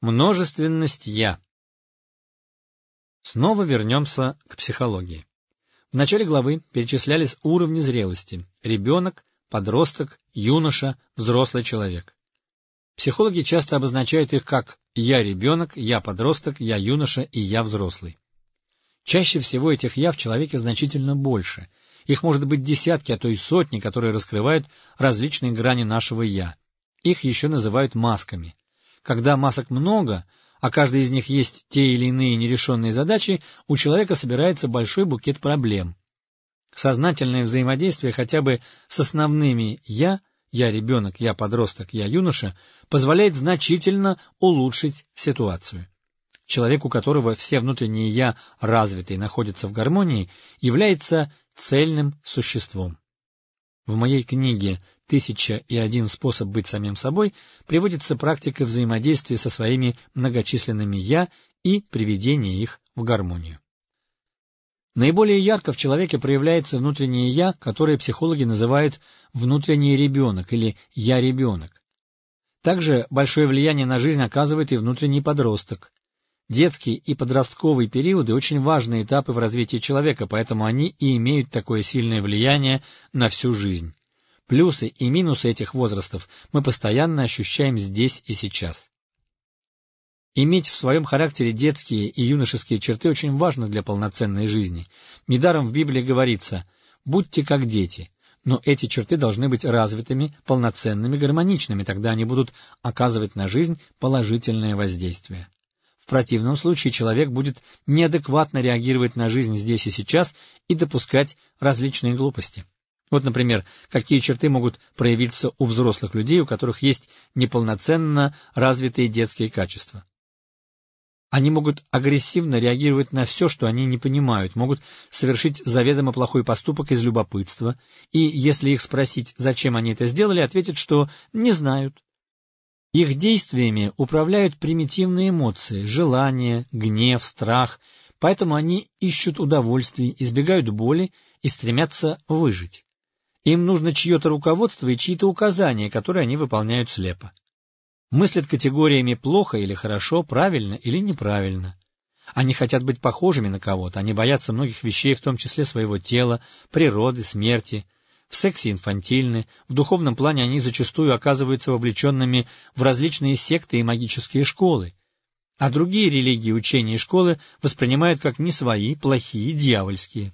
Множественность «я». Снова вернемся к психологии. В начале главы перечислялись уровни зрелости – ребенок, подросток, юноша, взрослый человек. Психологи часто обозначают их как «я ребенок», «я подросток», «я юноша» и «я взрослый». Чаще всего этих «я» в человеке значительно больше. Их может быть десятки, а то и сотни, которые раскрывают различные грани нашего «я». Их еще называют масками. Когда масок много, а каждый из них есть те или иные нерешенные задачи, у человека собирается большой букет проблем. Сознательное взаимодействие хотя бы с основными «я», «я ребенок», «я подросток», «я юноша» позволяет значительно улучшить ситуацию. Человек, у которого все внутренние «я» развиты и находятся в гармонии, является цельным существом. В моей книге «Тысяча и один способ быть самим собой» приводится практика взаимодействия со своими многочисленными «я» и приведения их в гармонию. Наиболее ярко в человеке проявляется внутреннее «я», которое психологи называют «внутренний ребенок» или «я-ребенок». Также большое влияние на жизнь оказывает и внутренний подросток. Детский и подростковый периоды – очень важные этапы в развитии человека, поэтому они и имеют такое сильное влияние на всю жизнь. Плюсы и минусы этих возрастов мы постоянно ощущаем здесь и сейчас. Иметь в своем характере детские и юношеские черты очень важно для полноценной жизни. Недаром в Библии говорится «будьте как дети», но эти черты должны быть развитыми, полноценными, гармоничными, тогда они будут оказывать на жизнь положительное воздействие противном случае человек будет неадекватно реагировать на жизнь здесь и сейчас и допускать различные глупости. Вот, например, какие черты могут проявиться у взрослых людей, у которых есть неполноценно развитые детские качества. Они могут агрессивно реагировать на все, что они не понимают, могут совершить заведомо плохой поступок из любопытства, и если их спросить, зачем они это сделали, ответят, что не знают, их действиями управляют примитивные эмоции, желания, гнев, страх, поэтому они ищут удовольствий, избегают боли и стремятся выжить. Им нужно чье-то руководство и чьи-то указания, которые они выполняют слепо. Мыслят категориями «плохо» или «хорошо», «правильно» или «неправильно». Они хотят быть похожими на кого-то, они боятся многих вещей, в том числе своего тела, природы, смерти, в сексе инфантильны, в духовном плане они зачастую оказываются вовлеченными в различные секты и магические школы, а другие религии, учения и школы воспринимают как не свои, плохие, дьявольские.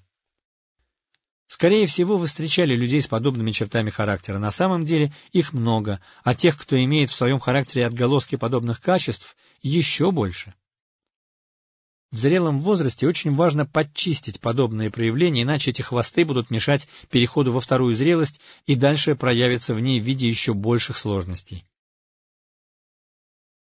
Скорее всего, вы встречали людей с подобными чертами характера. На самом деле их много, а тех, кто имеет в своем характере отголоски подобных качеств, еще больше. В зрелом возрасте очень важно подчистить подобные проявления, иначе эти хвосты будут мешать переходу во вторую зрелость и дальше проявятся в ней в виде еще больших сложностей.